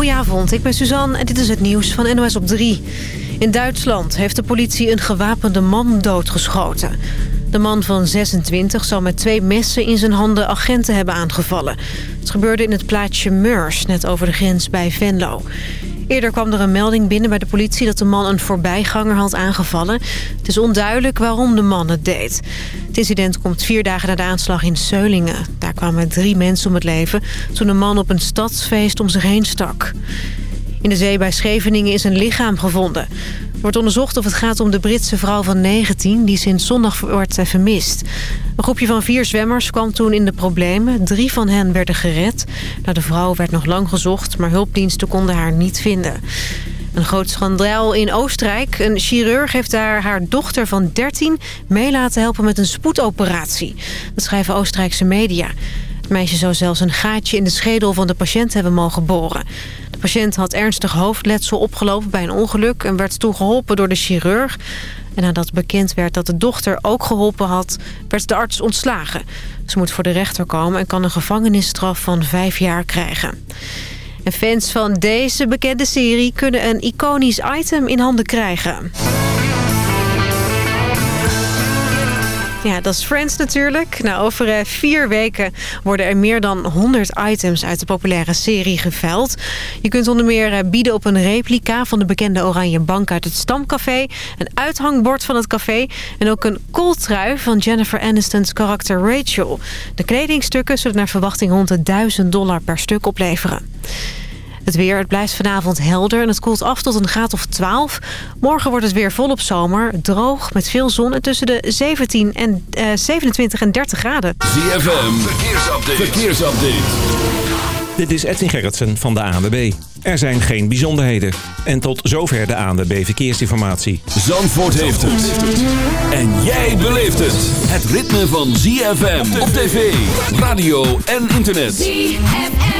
Goedenavond, ik ben Suzanne en dit is het nieuws van NOS op 3. In Duitsland heeft de politie een gewapende man doodgeschoten. De man van 26 zou met twee messen in zijn handen agenten hebben aangevallen. Het gebeurde in het plaatsje Meurs, net over de grens bij Venlo. Eerder kwam er een melding binnen bij de politie dat de man een voorbijganger had aangevallen. Het is onduidelijk waarom de man het deed. Het incident komt vier dagen na de aanslag in Seulingen. Daar kwamen drie mensen om het leven toen een man op een stadsfeest om zich heen stak. In de zee bij Scheveningen is een lichaam gevonden. Er wordt onderzocht of het gaat om de Britse vrouw van 19... die sinds zondag wordt vermist. Een groepje van vier zwemmers kwam toen in de problemen. Drie van hen werden gered. Nou, de vrouw werd nog lang gezocht, maar hulpdiensten konden haar niet vinden. Een groot schandaal in Oostenrijk. Een chirurg heeft daar haar dochter van 13 mee laten helpen met een spoedoperatie. Dat schrijven Oostenrijkse media. Het meisje zou zelfs een gaatje in de schedel van de patiënt hebben mogen boren. Patiënt had ernstig hoofdletsel opgelopen bij een ongeluk... en werd toen geholpen door de chirurg. En nadat bekend werd dat de dochter ook geholpen had, werd de arts ontslagen. Ze moet voor de rechter komen en kan een gevangenisstraf van vijf jaar krijgen. En fans van deze bekende serie kunnen een iconisch item in handen krijgen. Ja, dat is Friends natuurlijk. Nou, over uh, vier weken worden er meer dan 100 items uit de populaire serie geveld. Je kunt onder meer uh, bieden op een replica van de bekende oranje bank uit het Stamcafé. Een uithangbord van het café. En ook een kooltrui van Jennifer Aniston's karakter Rachel. De kledingstukken zullen naar verwachting rond de 1000 dollar per stuk opleveren. Het weer, het blijft vanavond helder en het koelt af tot een graad of 12. Morgen wordt het weer volop zomer, droog, met veel zon... en tussen de 17 en, uh, 27 en 30 graden. ZFM, verkeersupdate. verkeersupdate. Dit is Edwin Gerritsen van de ANWB. Er zijn geen bijzonderheden. En tot zover de ANWB Verkeersinformatie. Zandvoort heeft het. En jij beleeft het. Het ritme van ZFM op tv, radio en internet. ZFM.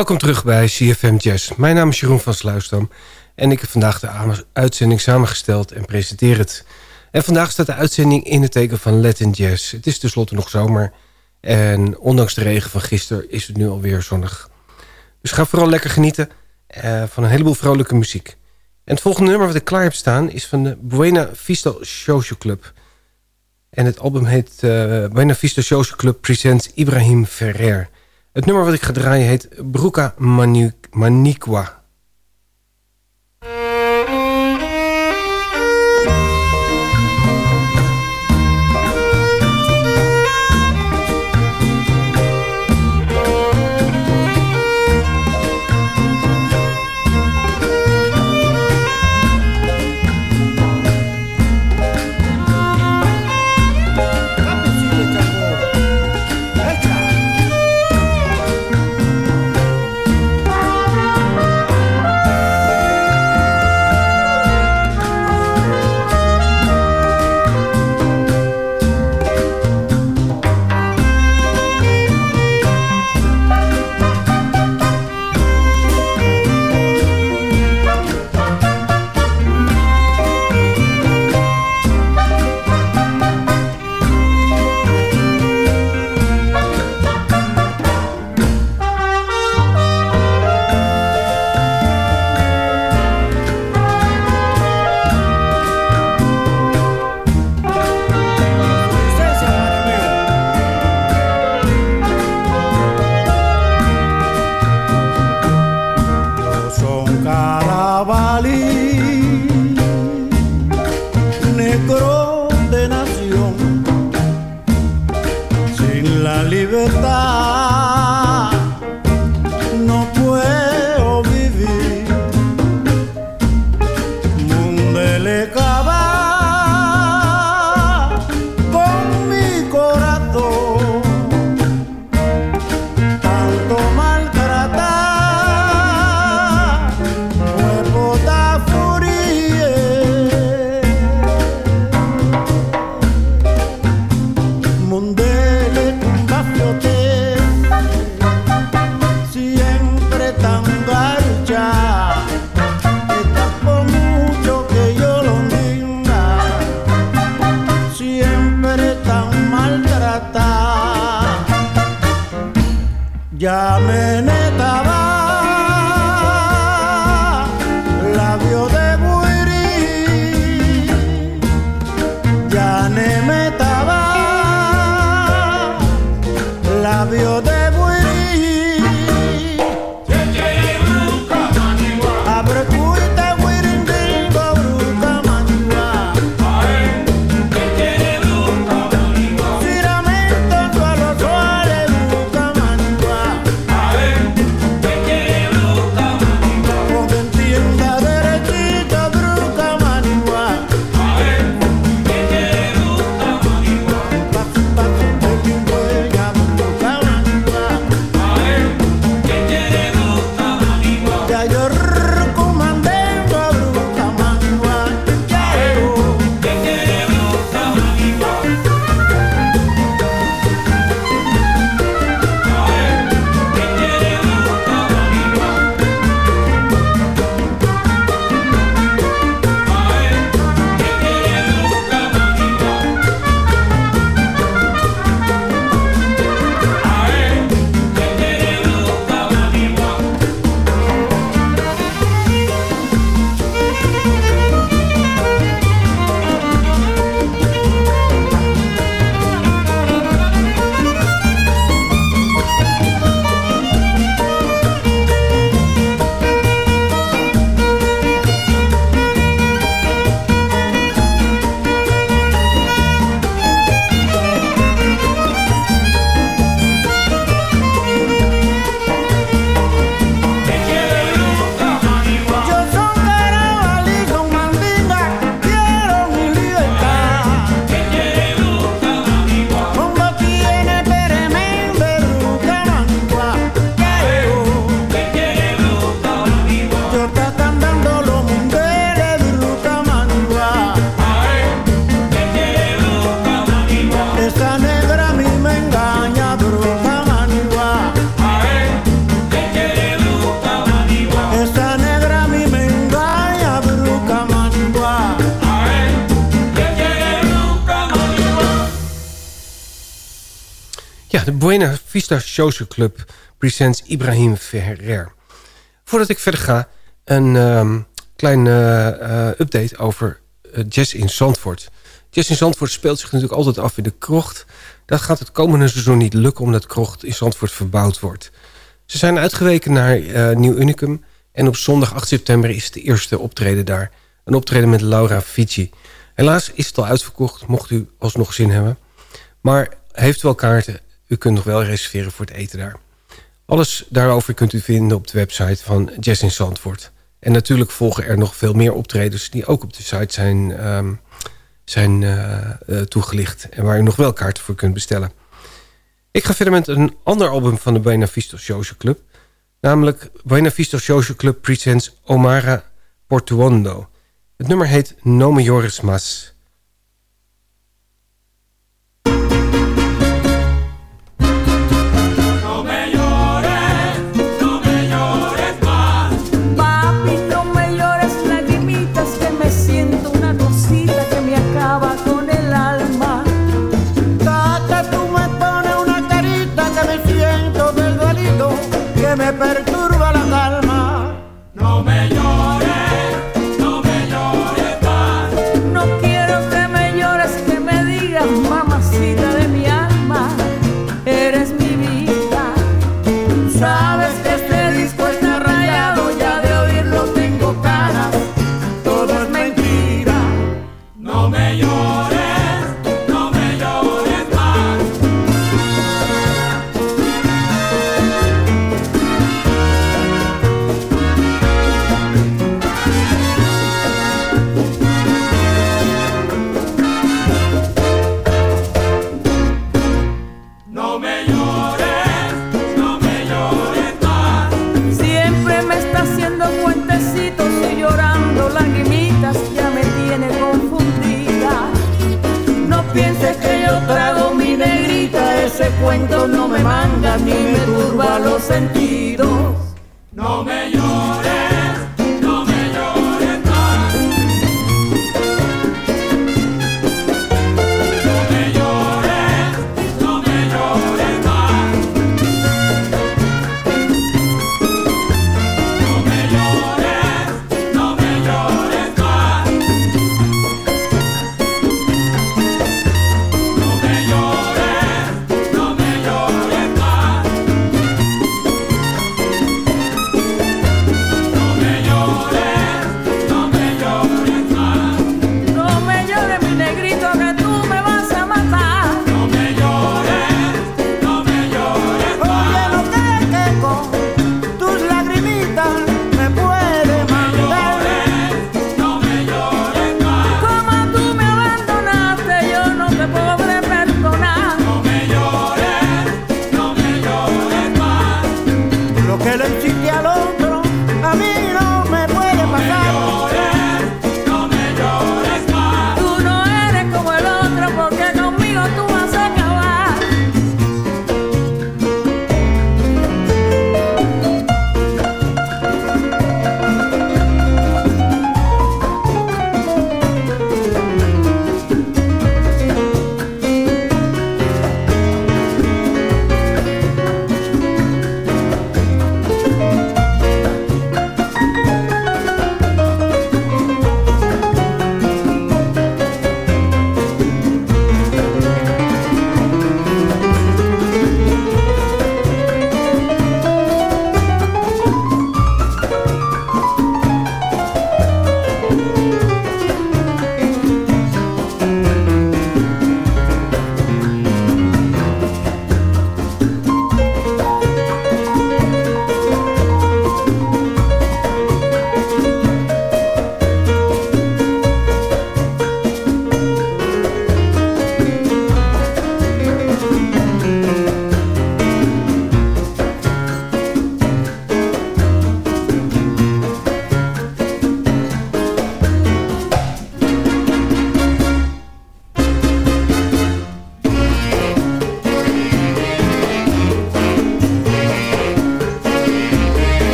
Welkom terug bij CFM Jazz. Mijn naam is Jeroen van Sluisdam en ik heb vandaag de uitzending samengesteld en presenteer het. En vandaag staat de uitzending in het teken van Latin Jazz. Het is tenslotte nog zomer en ondanks de regen van gisteren is het nu alweer zonnig. Dus ga vooral lekker genieten uh, van een heleboel vrolijke muziek. En het volgende nummer wat ik klaar heb staan is van de Buena Vista Social Club. En het album heet uh, Buena Vista Social Club Presents Ibrahim Ferrer. Het nummer wat ik ga draaien heet Bruca Maniqua. De Buena Vista Social Club presents Ibrahim Ferrer. Voordat ik verder ga, een um, kleine uh, update over uh, jazz in Zandvoort. Jazz in Zandvoort speelt zich natuurlijk altijd af in de krocht. Dat gaat het komende seizoen niet lukken omdat krocht in Zandvoort verbouwd wordt. Ze zijn uitgeweken naar uh, Nieuw Unicum. En op zondag 8 september is de eerste optreden daar. Een optreden met Laura Fici. Helaas is het al uitverkocht, mocht u alsnog zin hebben. Maar heeft wel kaarten. U kunt nog wel reserveren voor het eten daar. Alles daarover kunt u vinden op de website van Jazz in Zandvoort. En natuurlijk volgen er nog veel meer optredens... die ook op de site zijn, um, zijn uh, uh, toegelicht. En waar u nog wel kaarten voor kunt bestellen. Ik ga verder met een ander album van de Buena Vista Social Club. Namelijk Buena Vista Social Club presents Omara Portuondo. Het nummer heet No Mas.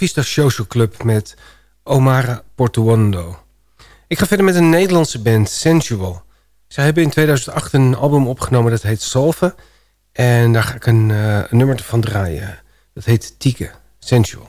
Vista Social Club met Omara Portuondo. Ik ga verder met een Nederlandse band, Sensual. Zij hebben in 2008 een album opgenomen dat heet Solve. En daar ga ik een, uh, een nummer van draaien. Dat heet Tieke, Sensual.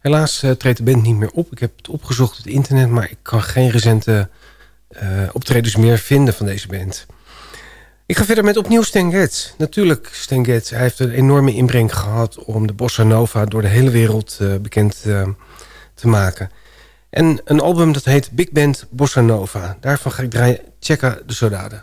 Helaas uh, treedt de band niet meer op. Ik heb het opgezocht op het internet... maar ik kan geen recente uh, optredens meer vinden van deze band. Ik ga verder met opnieuw Stan. Natuurlijk Stan. Hij heeft een enorme inbreng gehad... om de bossa nova door de hele wereld uh, bekend te maken. En een album dat heet Big Band Bossa Nova. Daarvan ga ik draaien Checa de Sodade.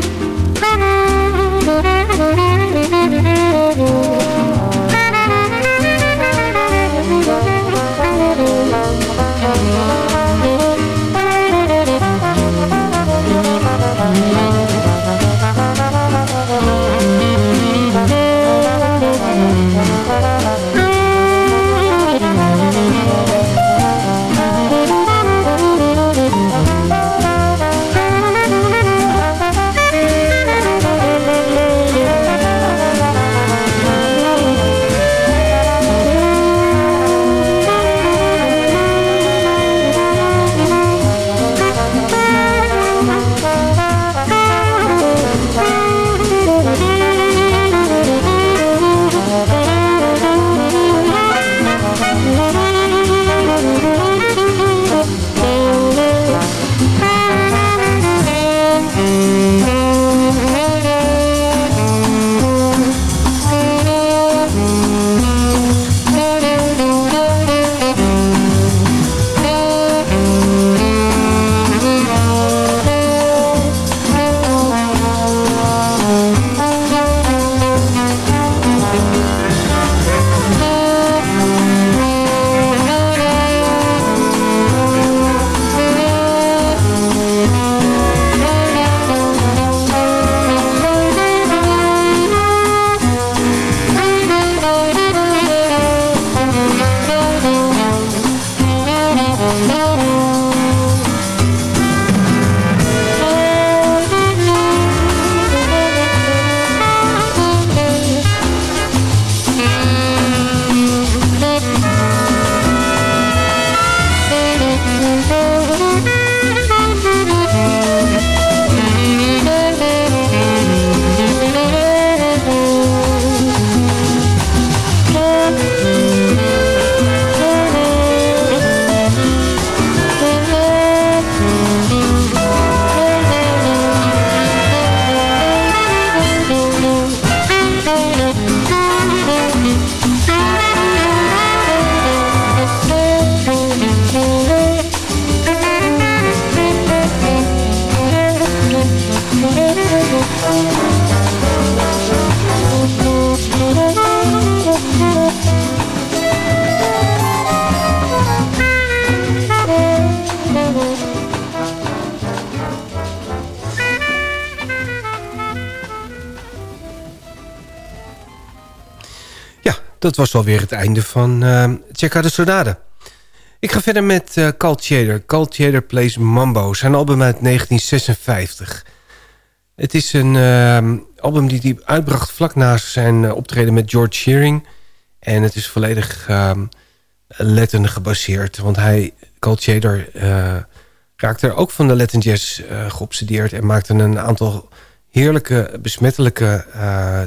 dat was alweer het einde van uh, Check de Sonade. Ik ga verder met uh, Carl Chader. Carl Chader Plays Mambo. Zijn album uit 1956. Het is een uh, album die hij uitbracht vlak na zijn uh, optreden met George Shearing. En het is volledig uh, Latin gebaseerd. Want hij, Carl Chader, uh, raakte er ook van de Latin Jazz geobsedeerd. En maakte een aantal heerlijke, besmettelijke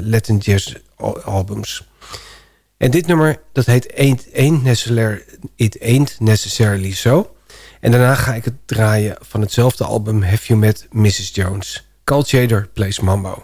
Latin Jazz albums. En dit nummer, dat heet Ain't, Ain't, Necessarily, It Ain't Necessarily So. En daarna ga ik het draaien van hetzelfde album Have You Met Mrs. Jones. Carl Chader plays Mambo.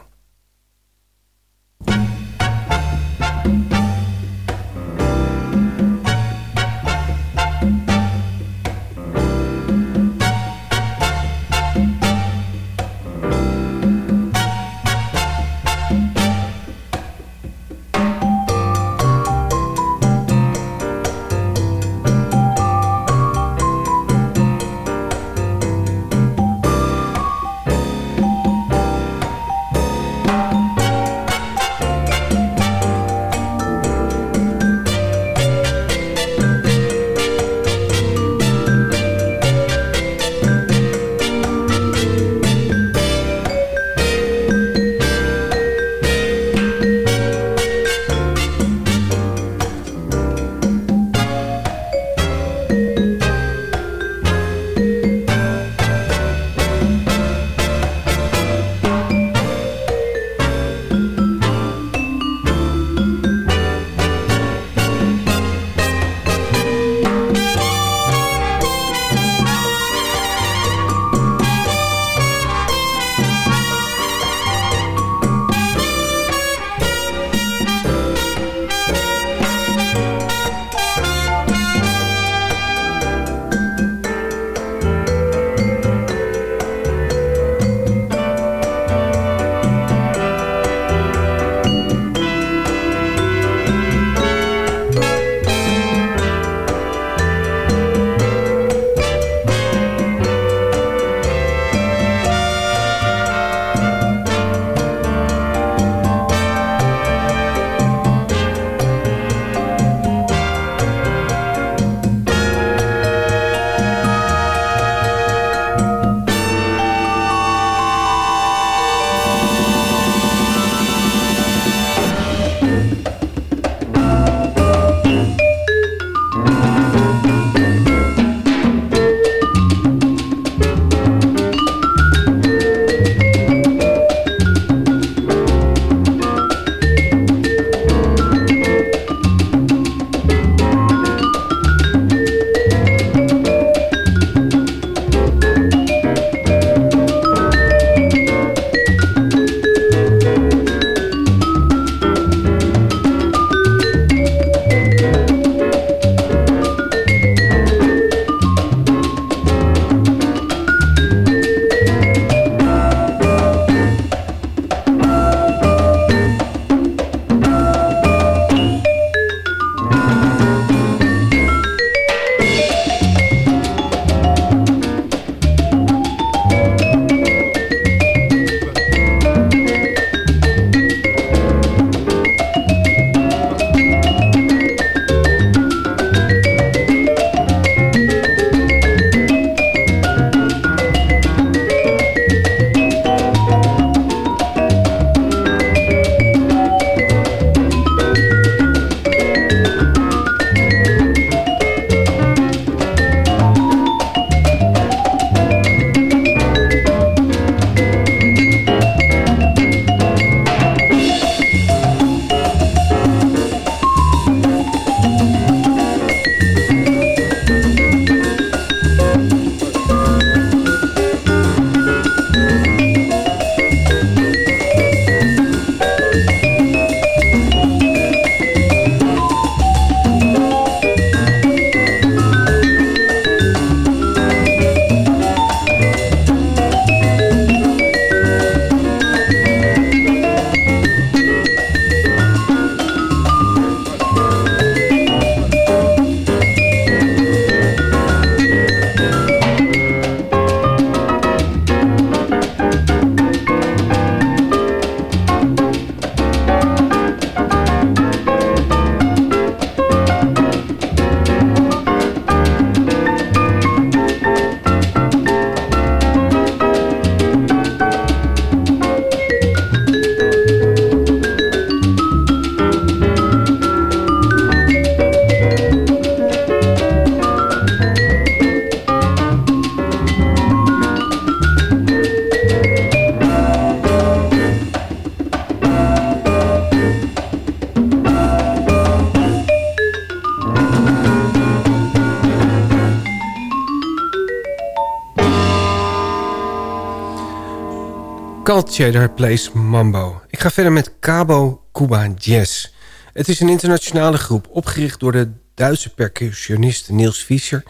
Cheddar Plays Mambo. Ik ga verder met Cabo Cuba Jazz. Het is een internationale groep opgericht door de Duitse percussionist Niels Fischer...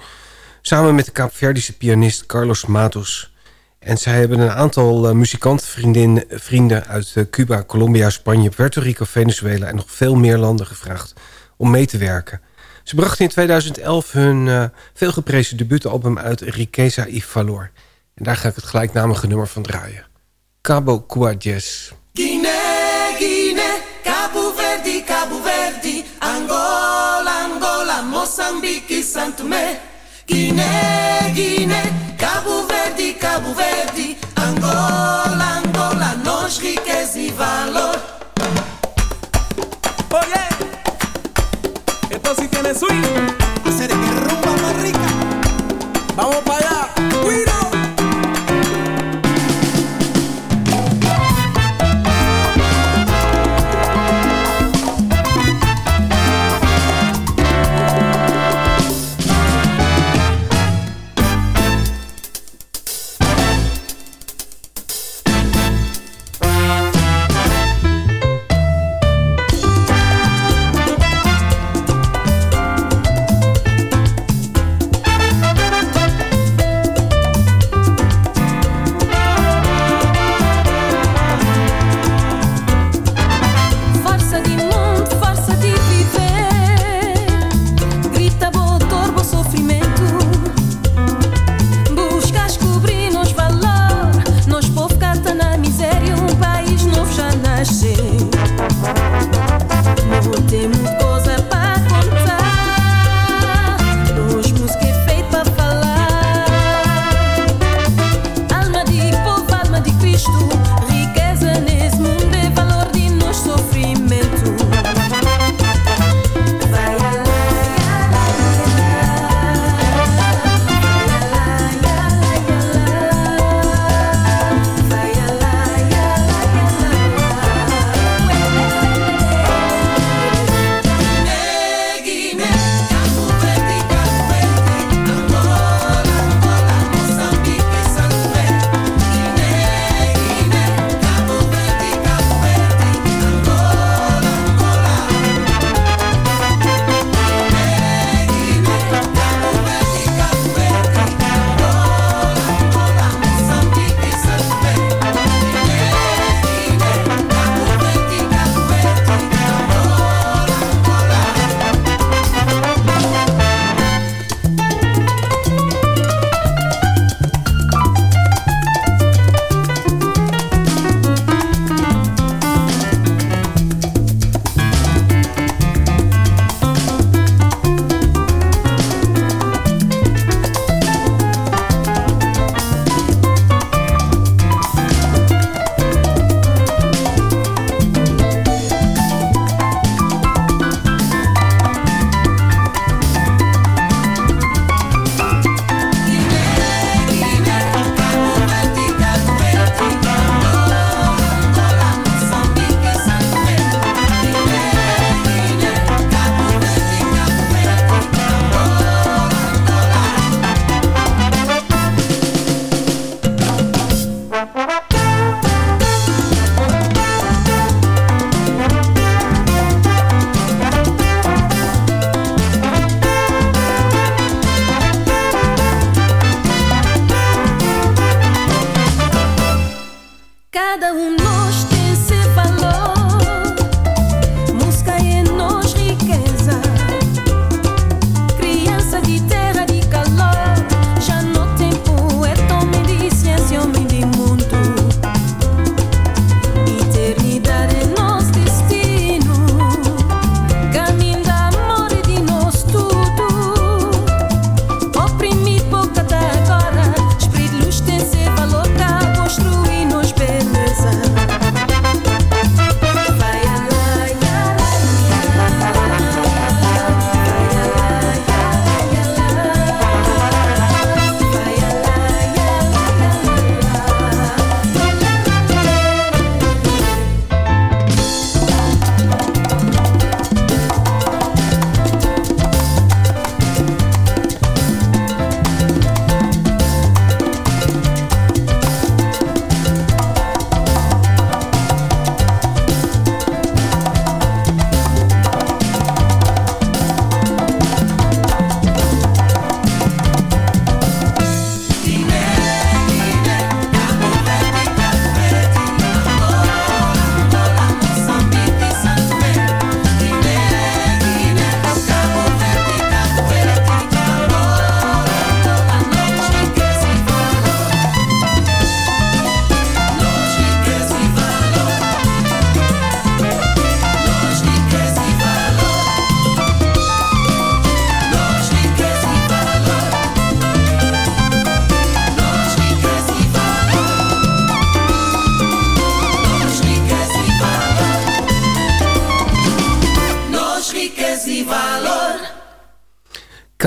samen met de Kaapverdische pianist Carlos Matos. En zij hebben een aantal uh, muzikantenvrienden uit uh, Cuba, Colombia, Spanje... Puerto Rico, Venezuela en nog veel meer landen gevraagd om mee te werken. Ze brachten in 2011 hun uh, veelgeprezen debuutalbum uit Riqueza y Valor... En daar ga ik het gelijknamige nummer van draaien. Cabo Jazz. Guinea, Guinea, Cabo Verde, Cabo Verde, Angola, Angola, Mozambique, Santo Tomé. Guinea, Guinea, Cabo Verde, Cabo Verde,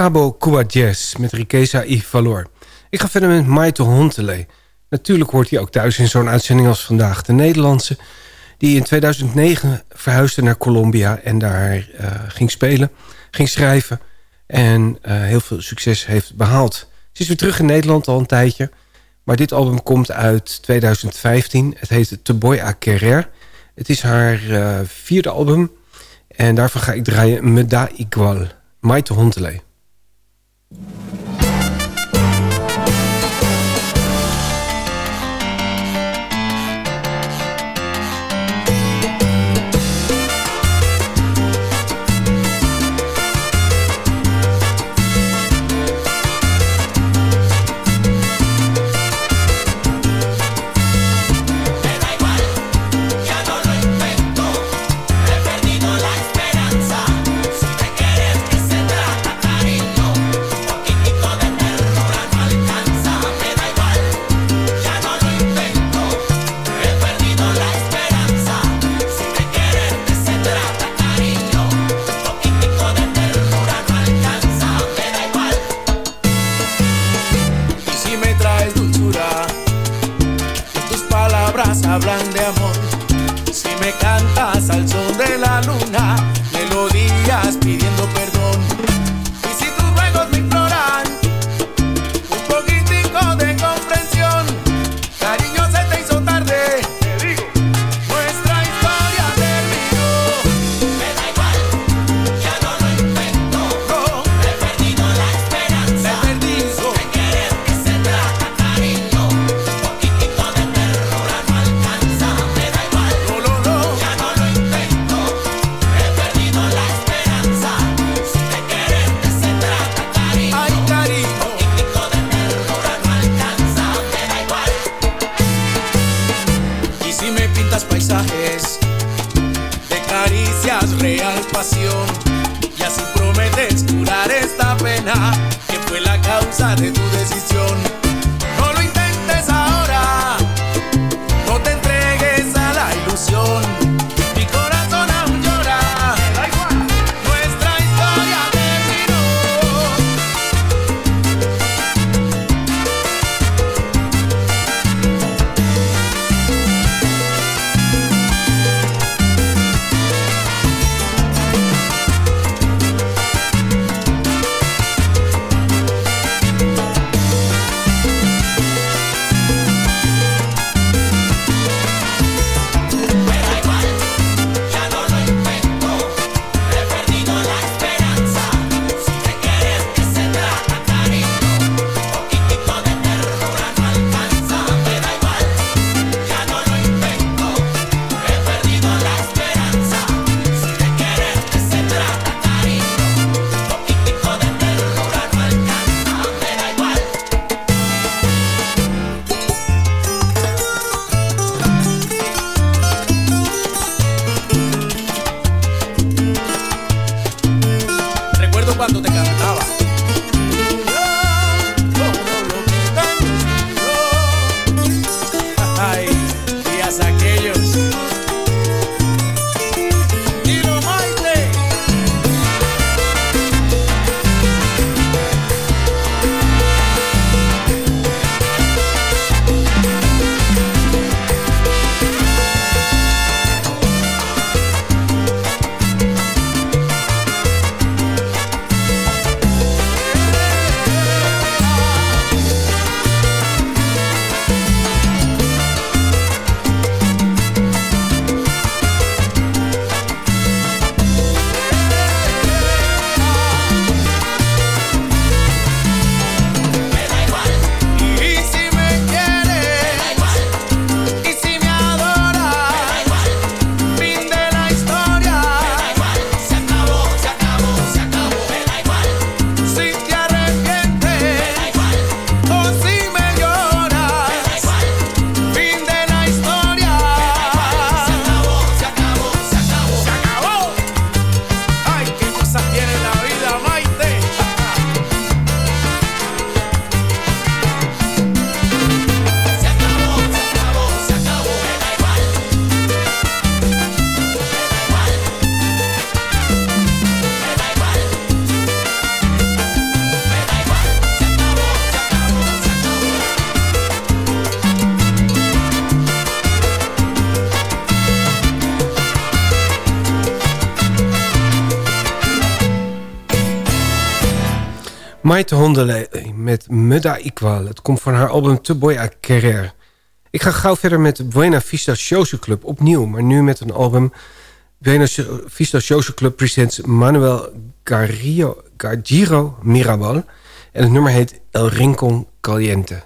Cabo Cuba met Riqueza y Valor. Ik ga verder met Maite Hontele. Natuurlijk hoort hij ook thuis in zo'n uitzending als vandaag. De Nederlandse die in 2009 verhuisde naar Colombia... en daar uh, ging spelen, ging schrijven... en uh, heel veel succes heeft behaald. Ze is weer terug in Nederland al een tijdje... maar dit album komt uit 2015. Het heet Te Boy a. Het is haar uh, vierde album... en daarvan ga ik draaien Me da Igual. Maite Hontele. Thank you y así prometes curar esta pena que fue la causa de tu decisión. Eh, met Muda Equal. Het komt van haar album Te Boya Carrer. Ik ga gauw verder met Buena Vista Social Club opnieuw, maar nu met een album. Buena Vista Social Club presents Manuel Garrio, Gargiro Mirabal. En het nummer heet El Rincon Caliente.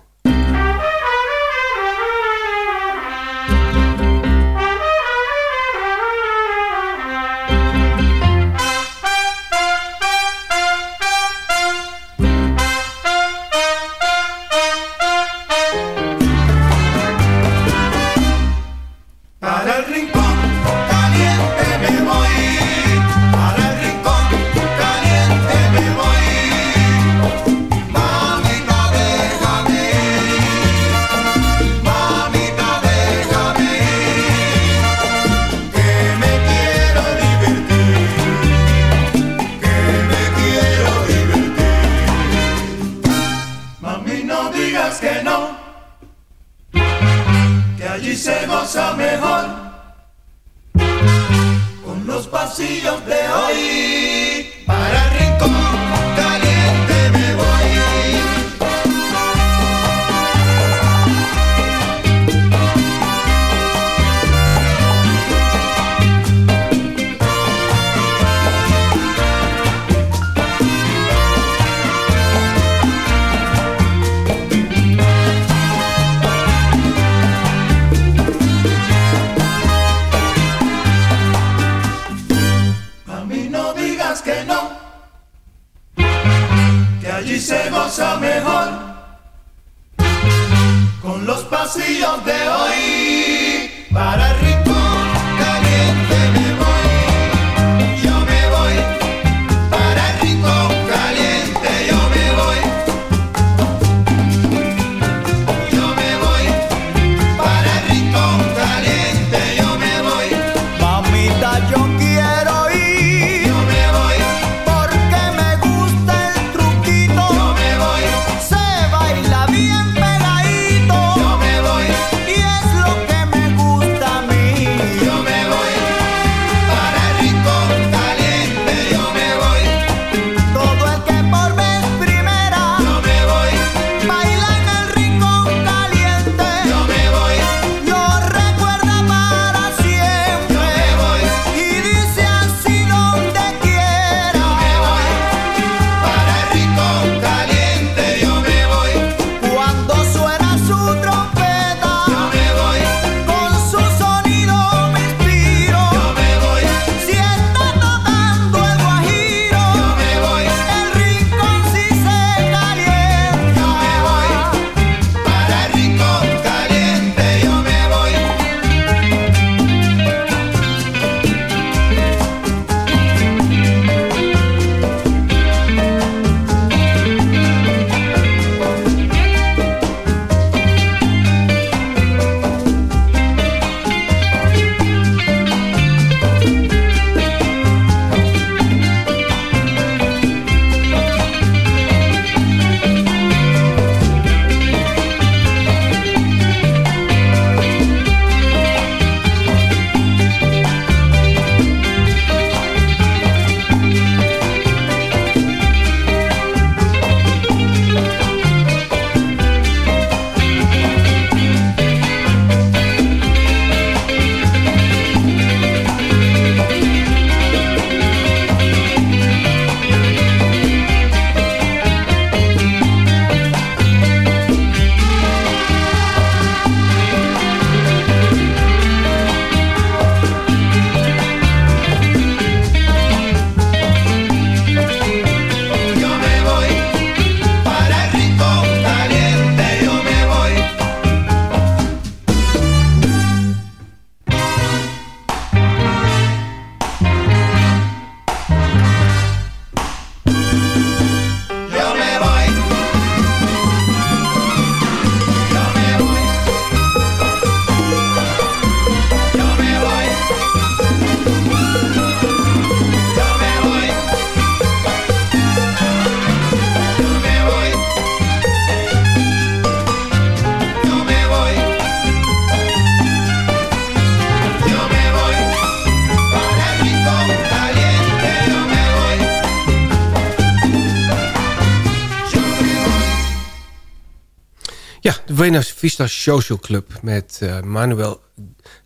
Vista Social Club met uh, Manuel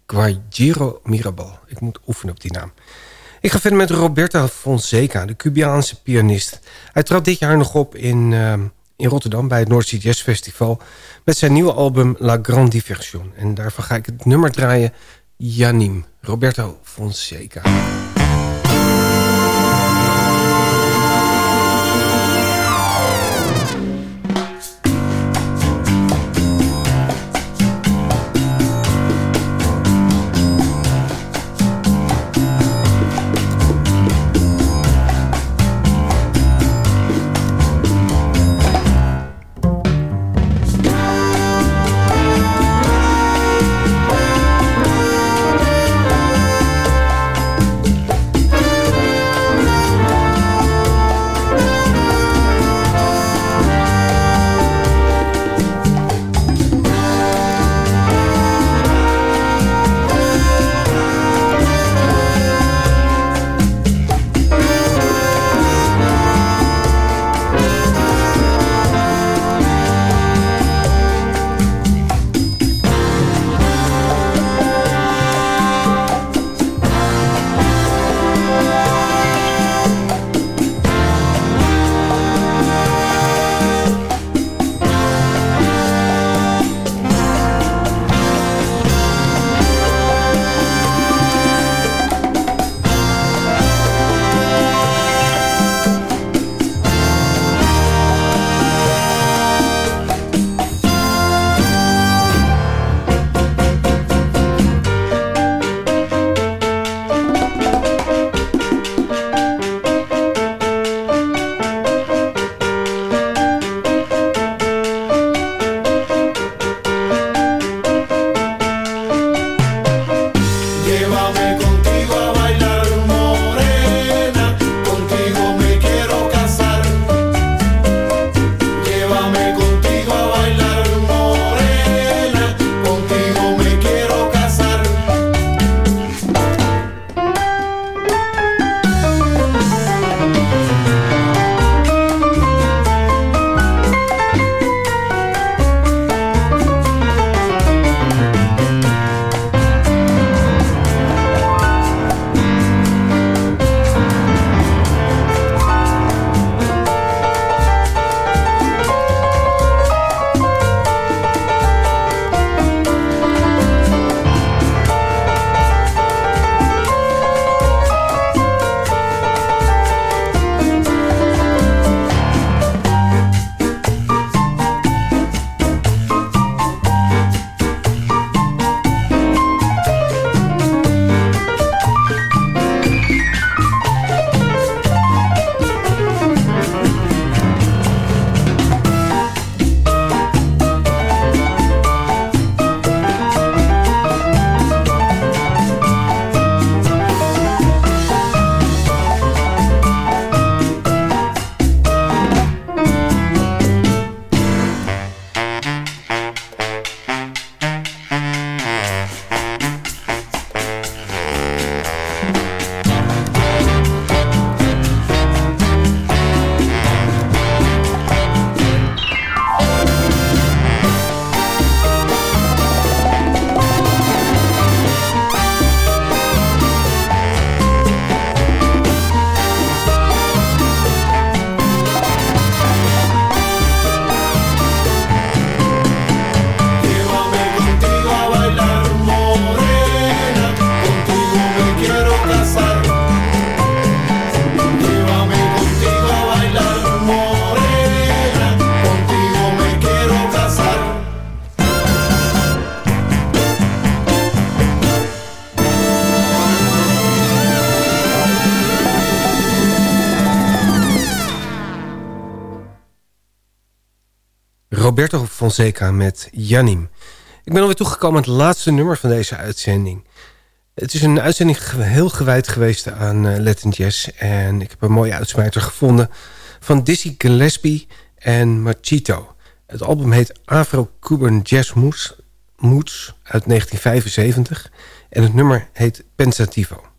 Guajiro Mirabal. Ik moet oefenen op die naam. Ik ga verder met Roberta Fonseca, de Cubaanse pianist. Hij trad dit jaar nog op in, uh, in Rotterdam bij het Sea Jazz Festival... met zijn nieuwe album La Grande Diversion. En daarvan ga ik het nummer draaien, Janim, Roberto Fonseca. Fonseca met Janim. Ik ben alweer toegekomen aan het laatste nummer van deze uitzending. Het is een uitzending heel gewijd geweest aan uh, Latin Jazz. En ik heb een mooie uitsmijter gevonden van Dizzy Gillespie en Machito. Het album heet Afro-Cuban Jazz Moods uit 1975. En het nummer heet Pensativo.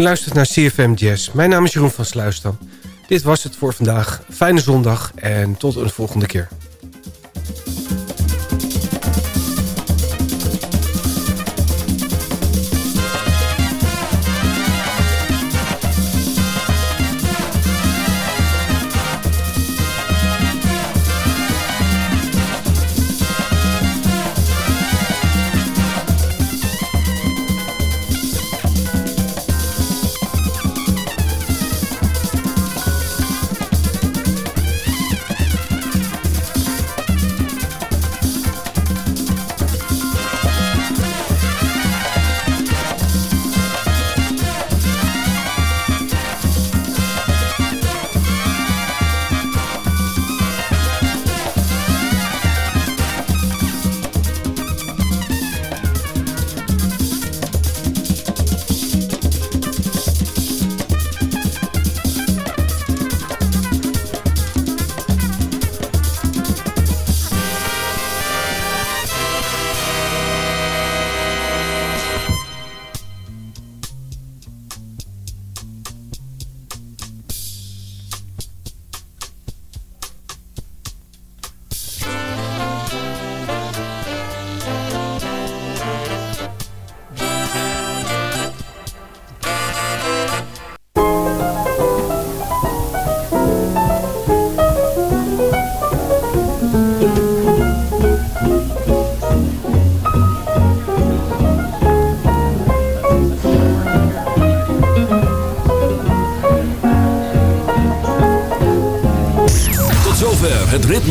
U luistert naar CFM Jazz. Mijn naam is Jeroen van Sluisdam. Dit was het voor vandaag. Fijne zondag en tot een volgende keer.